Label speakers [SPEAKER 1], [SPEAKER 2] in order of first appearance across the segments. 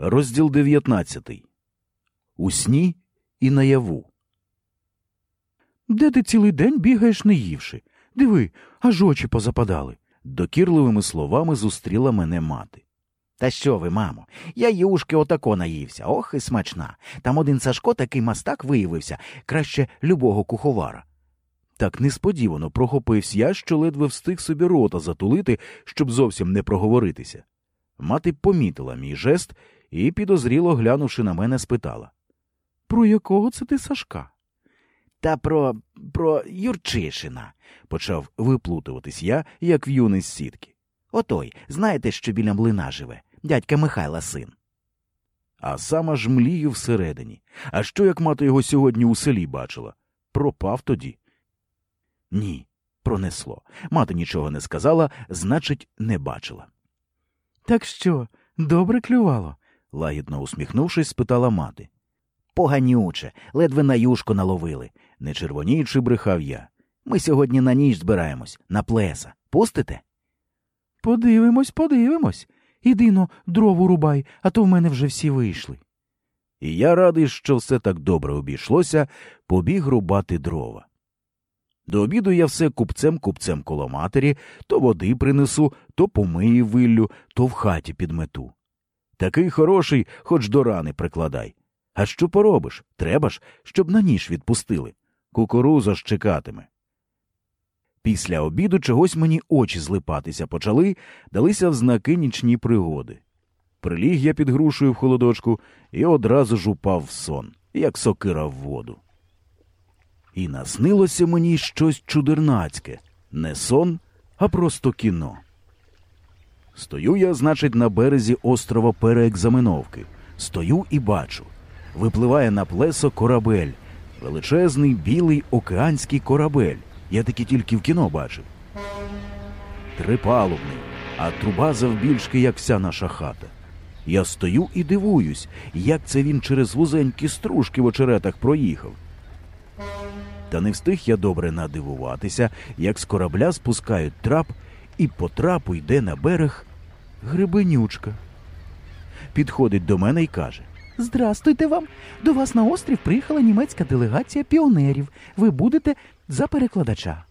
[SPEAKER 1] Розділ 19. У сні і наяву.
[SPEAKER 2] Де ти цілий день бігаєш, не ївши? Диви, аж очі позападали.
[SPEAKER 1] Докірливими словами зустріла мене мати.
[SPEAKER 3] Та що ви, мамо? Я юшки отако наївся, ох і смачна. Там один Сашко такий мастак виявився, краще любого куховара.
[SPEAKER 1] Так несподівано прохопився я, що ледве встиг собі рота затулити, щоб зовсім не проговоритися. Мати помітила мій жест і, підозріло глянувши на мене, спитала
[SPEAKER 2] Про якого це ти Сашка?
[SPEAKER 3] Та про про Юрчишина,
[SPEAKER 1] почав виплутуватись я, як в'юний з сітки.
[SPEAKER 3] Отой, знаєте, що біля млина живе, дядька Михайла син.
[SPEAKER 1] А сама ж млію всередині. А що як мати його сьогодні у селі бачила? Пропав тоді. Ні, пронесло. Мати нічого не сказала, значить, не бачила.
[SPEAKER 2] Так що, добре клювало?
[SPEAKER 1] Лагідно усміхнувшись, спитала мати.
[SPEAKER 3] Поганюче, ледве на юшку наловили.
[SPEAKER 1] Не червоніючи, брехав я.
[SPEAKER 3] Ми сьогодні на ніч збираємось, на плеса. Пустите?
[SPEAKER 2] Подивимось, подивимось. Іди но дрову рубай, а то в мене вже всі вийшли.
[SPEAKER 1] І я радий, що все так добре обійшлося, побіг рубати дрова. До обіду я все купцем купцем коло матері, то води принесу, то помию виллю, то в хаті підмету. Такий хороший, хоч до рани прикладай. А що поробиш? Треба ж, щоб на ніж відпустили. Кукуруза ж чекатиме. Після обіду чогось мені очі злипатися почали, далися в знаки нічні пригоди. Приліг я під грушею в холодочку і одразу ж упав в сон, як сокира в воду. І наснилося мені щось чудернацьке не сон, а просто кіно. Стою я, значить, на березі острова Переекзаменовки. Стою і бачу. Випливає на плесо корабель, величезний білий океанський корабель. Я таки тільки в кіно бачив. Трипалубний, а труба завбільшки, як вся наша хата. Я стою і дивуюсь, як це він через вузенькі стружки в очеретах проїхав. Та не встиг я добре надивуватися, як з корабля спускають трап, і по трапу йде на берег грибенючка. Підходить до мене і каже
[SPEAKER 2] Здрастуйте вам. До вас на острів приїхала німецька делегація піонерів. Ви будете за перекладача.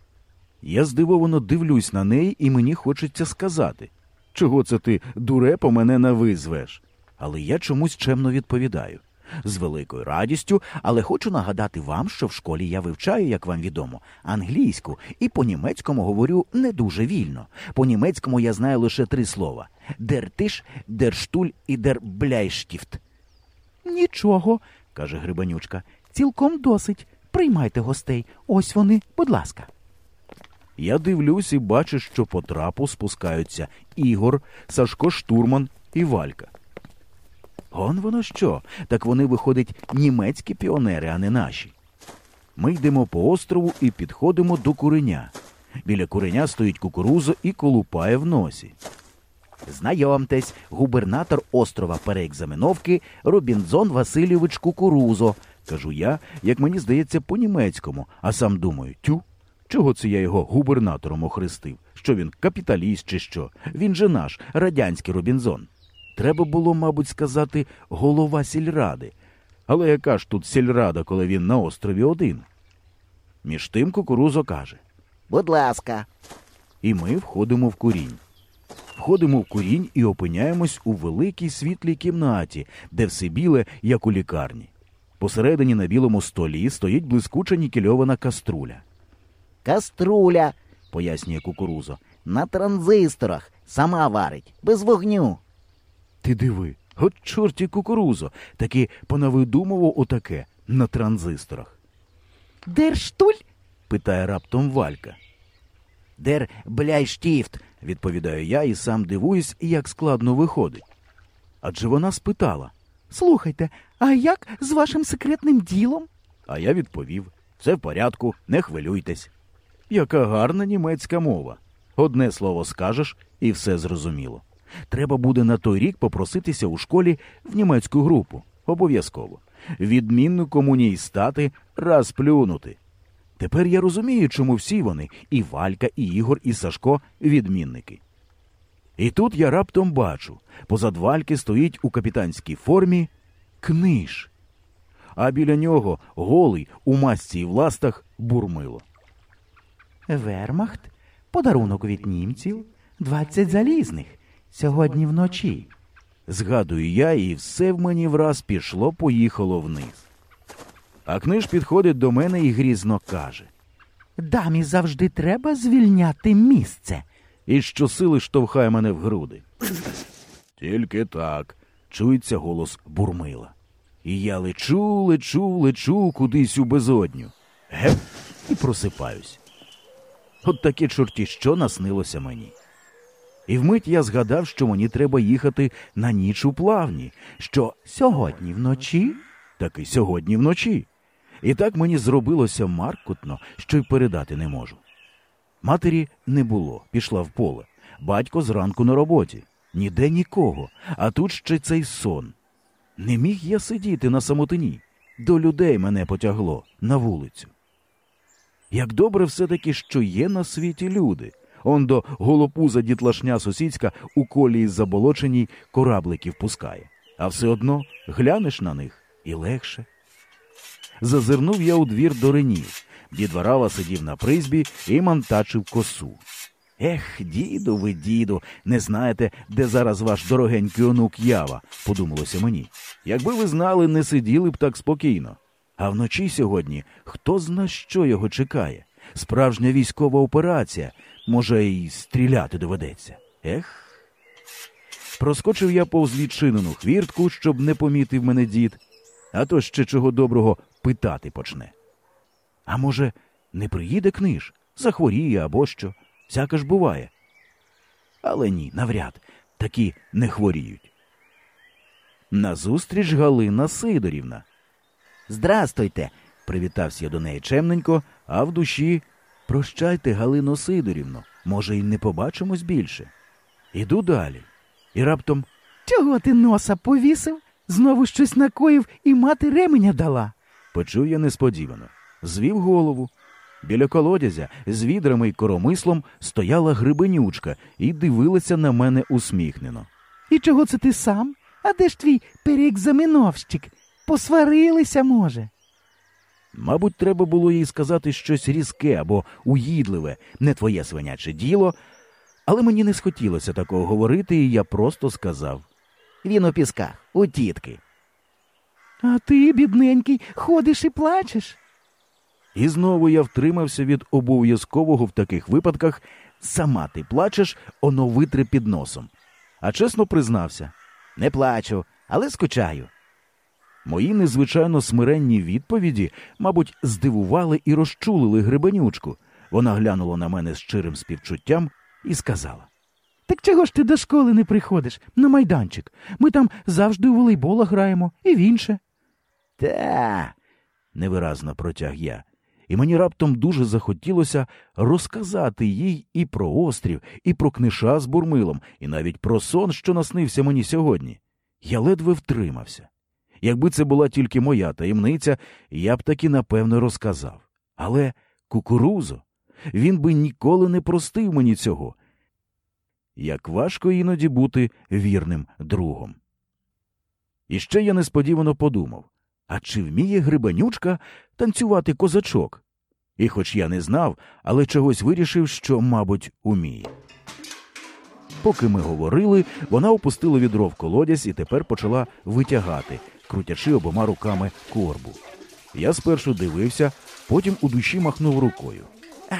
[SPEAKER 1] Я здивовано дивлюсь на неї, і мені хочеться сказати, чого це ти, дурепо, мене навизвеш. Але я чомусь чемно відповідаю. З великою радістю, але хочу нагадати вам, що в школі я вивчаю, як вам відомо, англійську, і по німецькому говорю не дуже вільно. По німецькому я знаю лише три слова: дер тиш, дер штуль і дер бляйштіфт.
[SPEAKER 2] Нічого, каже Грибанючка, цілком досить. Приймайте гостей. Ось вони, будь ласка.
[SPEAKER 1] Я дивлюсь і бачу, що по трапу спускаються Ігор, Сашко Штурман і Валька. Он воно що? Так вони, виходять, німецькі піонери, а не наші. Ми йдемо по острову і підходимо до куреня. Біля куреня стоїть кукурузо і колупає в носі.
[SPEAKER 3] Знайомтесь, губернатор острова Переекзаменовки Робінзон Васильович Кукурузо,
[SPEAKER 1] кажу я, як мені здається, по-німецькому, а сам думаю, тю, чого це я його губернатором охрестив? Що він капіталіст чи що? Він же наш, радянський Робінзон. Треба було, мабуть, сказати голова сільради. Але яка ж тут сільрада, коли він на острові один? Між тим кукурузо каже
[SPEAKER 3] Будь ласка.
[SPEAKER 1] І ми входимо в курінь. Входимо в курінь і опиняємось у великій світлій кімнаті, де все біле, як у лікарні. Посередині на білому столі стоїть блискуча нікельована каструля.
[SPEAKER 3] Каструля, пояснює кукурузо, на транзисторах сама варить, без вогню.
[SPEAKER 1] Ти диви, от чорті кукурузо, таки понавидумував отаке на транзисторах.
[SPEAKER 2] Дер штуль?
[SPEAKER 1] питає раптом Валька.
[SPEAKER 3] Дер бляйштіфт,
[SPEAKER 1] відповідаю я і сам дивуюсь, як складно виходить. Адже вона спитала
[SPEAKER 2] Слухайте, а як з вашим секретним ділом?
[SPEAKER 1] А я відповів все в порядку, не хвилюйтесь. Яка гарна німецька мова. Одне слово скажеш, і все зрозуміло. Треба буде на той рік попроситися у школі в німецьку групу. Обов'язково. Відмінну комуній стати, раз плюнути. Тепер я розумію, чому всі вони і Валька, і Ігор, і Сашко відмінники. І тут я раптом бачу позад вальки стоїть у капітанській формі книж, а біля нього голий у масці і властах бурмило.
[SPEAKER 2] Вермахт, подарунок від німців, двадцять залізних. Сьогодні вночі.
[SPEAKER 1] Згадую я, і все в мені враз пішло, поїхало вниз. А книж підходить до мене і грізно каже.
[SPEAKER 2] Дамі завжди треба звільняти місце.
[SPEAKER 1] і щосили штовхає мене в груди. Тільки так чується голос бурмила. І я лечу, лечу, лечу кудись у безодню. Геп, і просипаюсь. От таке чорті, що наснилося мені. І вмить я згадав, що мені треба їхати на ніч у плавні, що
[SPEAKER 2] Сьогодні вночі
[SPEAKER 1] таки сьогодні вночі. І так мені зробилося маркотно, що й передати не можу. Матері не було, пішла в поле. Батько зранку на роботі. Ніде нікого, а тут ще цей сон. Не міг я сидіти на самотині. До людей мене потягло на вулицю. Як добре все-таки, що є на світі люди. Он до голопуза дітлашня сусідська у колії заболоченій корабликів пускає. А все одно глянеш на них і легше. Зазирнув я у двір до ренів. Дід Варава сидів на призбі і мантачив косу. Ех, діду ви, діду, не знаєте, де зараз ваш дорогенький онук Ява, подумалося мені. Якби ви знали, не сиділи б так спокійно. А вночі сьогодні хто зна, що його чекає? Справжня військова операція, може, і стріляти доведеться. Ех. Проскочив я повз відчинену хвіртку, щоб не помітив мене дід, а то ще чого доброго питати почне. А може, не приїде книж, захворіє або що, всяке ж буває. Але ні, навряд, такі не хворіють. Назустріч Галина Сидорівна. Здрастуйте, привітався я до неї чемненько, а в душі прощайте, Галино Сидорівно, може, й не побачимось більше. Іду далі. І раптом
[SPEAKER 2] чого ти носа повісив? Знову щось накоїв і мати ременя дала.
[SPEAKER 1] почув я несподівано, звів голову. Біля колодязя з відрами й коромислом стояла грибенючка і дивилася на мене усміхнено.
[SPEAKER 2] І чого це ти сам? А де ж твій переекзаменовщик? Посварилися, може.
[SPEAKER 1] Мабуть, треба було їй сказати щось різке або уїдливе, не твоє свиняче діло, але мені не схотілося такого говорити, і я просто сказав Він у пісках, у тітки.
[SPEAKER 2] А ти, бідненький, ходиш і плачеш.
[SPEAKER 1] І знову я втримався від обов'язкового в таких випадках сама ти плачеш, оно витре під носом. А чесно признався не плачу, але скучаю. Мої незвичайно смиренні відповіді, мабуть, здивували і розчулили грибенючку. Вона глянула на мене з щирим співчуттям і сказала
[SPEAKER 2] Так чого ж ти до школи не приходиш на майданчик? Ми там завжди у волейбола граємо і в інше.
[SPEAKER 1] Та. невиразно протяг я, і мені раптом дуже захотілося розказати їй і про острів, і про книша з бурмилом, і навіть про сон, що наснився мені сьогодні. Я ледве втримався. Якби це була тільки моя таємниця, я б таки напевно розказав. Але кукурузо, він би ніколи не простив мені цього. Як важко іноді бути вірним другом. І ще я несподівано подумав а чи вміє грибанючка танцювати козачок? І хоч я не знав, але чогось вирішив, що, мабуть, уміє. Поки ми говорили, вона опустила відро в колодязь і тепер почала витягати, крутячи обома руками корбу. Я спершу дивився, потім у душі махнув рукою. А,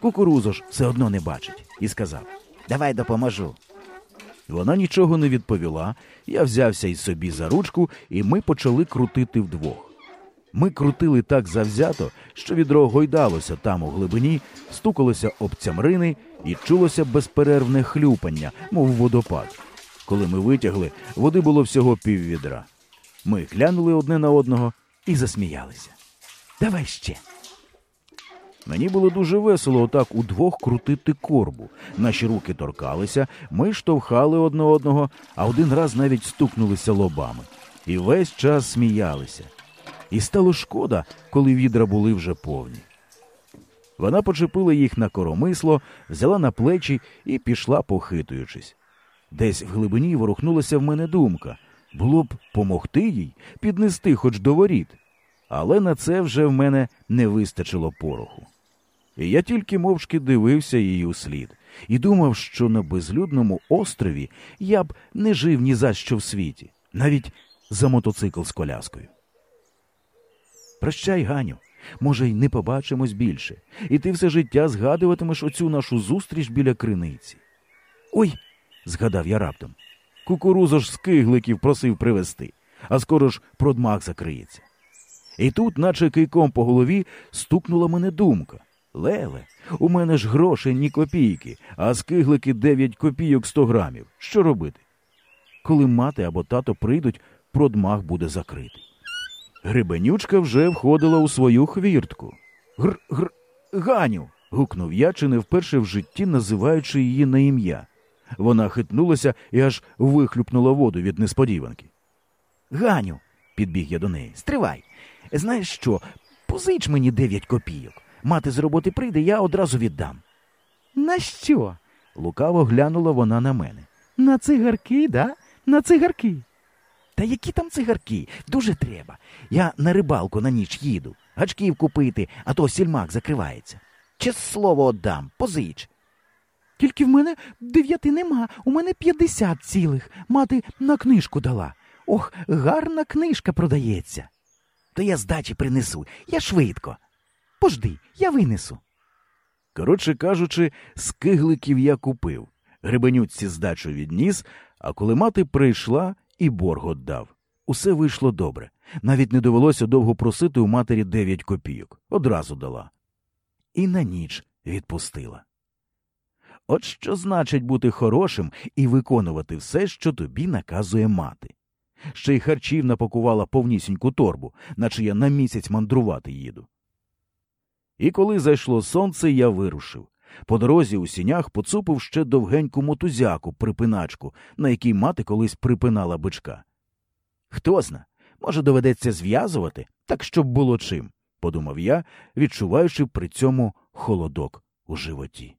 [SPEAKER 1] кукурузо ж все одно не бачить, і сказав Давай допоможу. Вона нічого не відповіла, я взявся із собі за ручку, і ми почали крутити вдвох. Ми крутили так завзято, що відро гойдалося там у глибині, стукалося об цямрини і чулося безперервне хлюпання, мов водопад. Коли ми витягли, води було всього піввідра. Ми глянули одне на одного і засміялися. Давай ще. Мені було дуже весело отак удвох крутити корбу. Наші руки торкалися, ми штовхали одне одного, а один раз навіть стукнулися лобами. І весь час сміялися. І стало шкода, коли відра були вже повні. Вона почепила їх на коромисло, взяла на плечі і пішла, похитуючись. Десь в глибині ворухнулася в мене думка було б помогти їй піднести хоч до воріт. Але на це вже в мене не вистачило пороху. І я тільки мовчки дивився їй у слід і думав, що на безлюдному острові я б не жив ні за що в світі, навіть за мотоцикл з коляскою. Прощай, Ганю, може, й не побачимось більше, і ти все життя згадуватимеш оцю нашу зустріч біля криниці. Ой, згадав я раптом. Кукурузо ж з кигликів просив привезти, а скоро ж продмах закриється. І тут, наче кийком по голові, стукнула мене думка. Леле, у мене ж грошей ні копійки, а з киглики дев'ять копійок сто грамів. Що робити? Коли мати або тато прийдуть, продмах буде закритий. Грибенючка вже входила у свою хвіртку. Гр, гр, Ганю. гукнув я, чи не вперше в житті називаючи її на ім'я. Вона хитнулася і аж вихлюпнула воду від несподіванки. Ганю, підбіг я до неї, стривай. Знаєш що? Позич мені дев'ять копійок. Мати з роботи прийде, я одразу віддам.
[SPEAKER 2] На що?
[SPEAKER 1] Лукаво глянула вона на мене.
[SPEAKER 2] На цигарки, да? На цигарки.
[SPEAKER 3] Та які там цигарки? Дуже треба. Я на рибалку на ніч їду. Гачків купити, а то сільмак закривається. Чесне слово отдам, позич.
[SPEAKER 2] Тільки в мене дев'яти нема, у мене п'ятдесят цілих. Мати на книжку дала. Ох, гарна книжка продається.
[SPEAKER 3] То я здачі принесу, я швидко.
[SPEAKER 2] Пожди, я винесу.
[SPEAKER 1] Коротше кажучи, скигликів я купив. Гребенюці здачу відніс, а коли мати прийшла і борг отдав. Усе вийшло добре. Навіть не довелося довго просити у матері дев'ять копійок. Одразу дала. І на ніч відпустила. От що значить бути хорошим і виконувати все, що тобі наказує мати. Ще й харчів напакувала повнісіньку торбу, наче я на місяць мандрувати їду. І коли зайшло сонце, я вирушив. По дорозі у сінях поцупив ще довгеньку мотузяку, припиначку, на якій мати колись припинала бичка. Хто зна, може, доведеться зв'язувати, так щоб було чим, подумав я, відчуваючи при цьому холодок у животі.